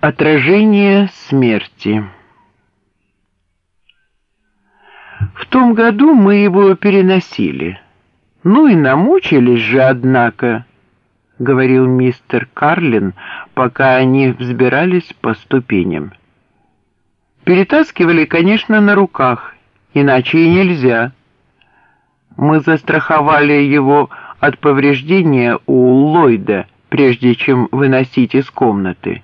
Отражение смерти В том году мы его переносили. Ну и намучились же, однако, — говорил мистер Карлин, пока они взбирались по ступеням. Перетаскивали, конечно, на руках, иначе и нельзя. Мы застраховали его от повреждения у Ллойда, прежде чем выносить из комнаты.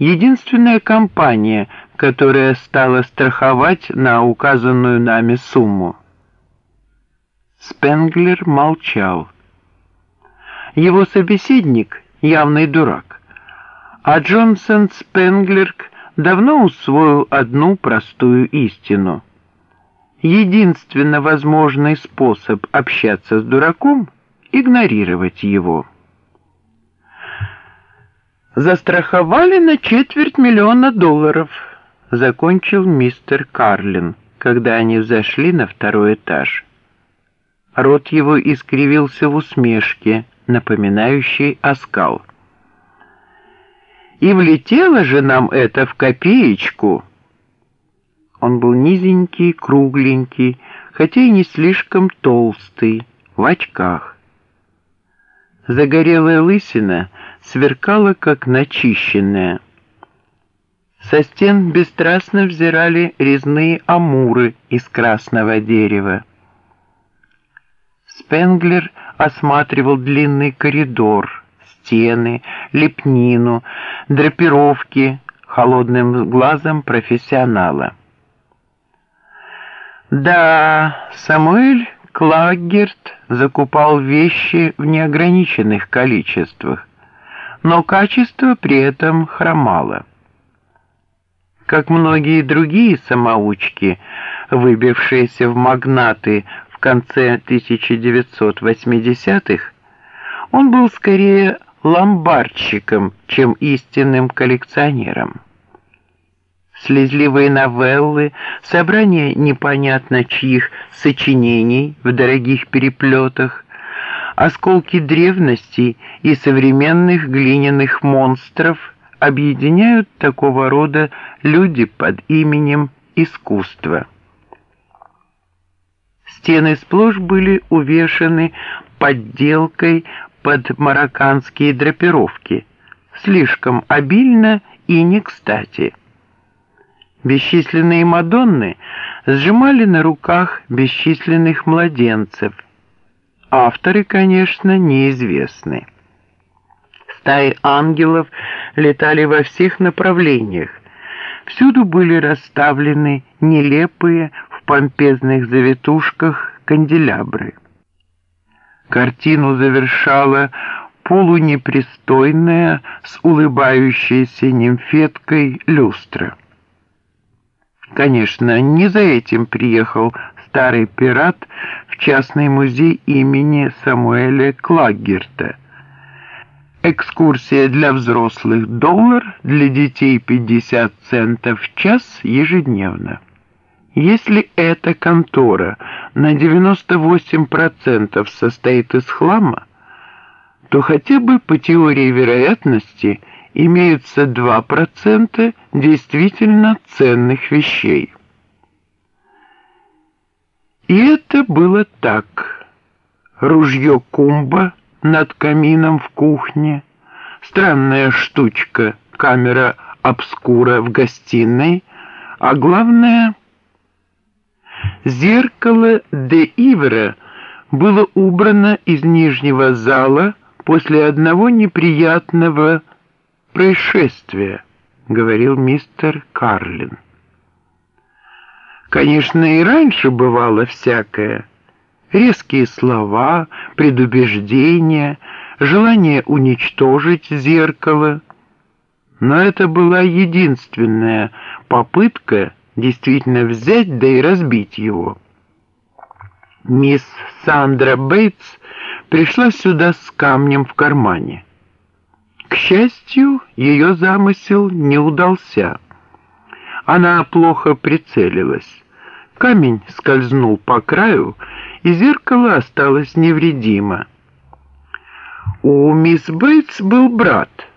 Единственная компания, которая стала страховать на указанную нами сумму. Спенглер молчал. Его собеседник — явный дурак, а Джонсон Спенглер давно усвоил одну простую истину. Единственно возможный способ общаться с дураком — игнорировать его застраховали на четверть миллиона долларов», — закончил мистер Карлин, когда они взошли на второй этаж. Рот его искривился в усмешке, напоминающей оскал. «И влетело же нам это в копеечку!» Он был низенький, кругленький, хотя и не слишком толстый, в очках. Загорелая лысина — сверкала, как начищенная. Со стен бесстрастно взирали резные амуры из красного дерева. Спенглер осматривал длинный коридор, стены, лепнину, драпировки холодным глазом профессионала. Да, Самуэль Клаггерт закупал вещи в неограниченных количествах, но качество при этом хромало. Как многие другие самоучки, выбившиеся в магнаты в конце 1980-х, он был скорее ломбардщиком, чем истинным коллекционером. Слезливые новеллы, собрание непонятно чьих сочинений в дорогих переплетах, Осколки древности и современных глиняных монстров объединяют такого рода люди под именем искусство. Стены сплошь были увешаны подделкой под марокканские драпировки, слишком обильно и не кстати. Бесчисленные Мадонны сжимали на руках бесчисленных младенцев – Авторы, конечно, неизвестны. Стаи ангелов летали во всех направлениях. Всюду были расставлены нелепые в помпезных завитушках канделябры. Картину завершала полунепристойная с улыбающейся нимфеткой люстра. Конечно, не за этим приехал старый пират в частный музей имени Самуэля Клаггерта. Экскурсия для взрослых – доллар, для детей 50 центов в час ежедневно. Если эта контора на 98% состоит из хлама, то хотя бы по теории вероятности имеются 2% действительно ценных вещей. И это было так. Ружье Кумба над камином в кухне, странная штучка, камера обскура в гостиной, а главное — зеркало де Ивера было убрано из нижнего зала после одного неприятного происшествия, говорил мистер Карлин. Конечно, и раньше бывало всякое. Резкие слова, предубеждения, желание уничтожить зеркало. Но это была единственная попытка действительно взять да и разбить его. Мисс Сандра Бейтс пришла сюда с камнем в кармане. К счастью, ее замысел не удался. Она плохо прицелилась. Камень скользнул по краю, и зеркало осталось невредимо. У мисс Бейтс был брат —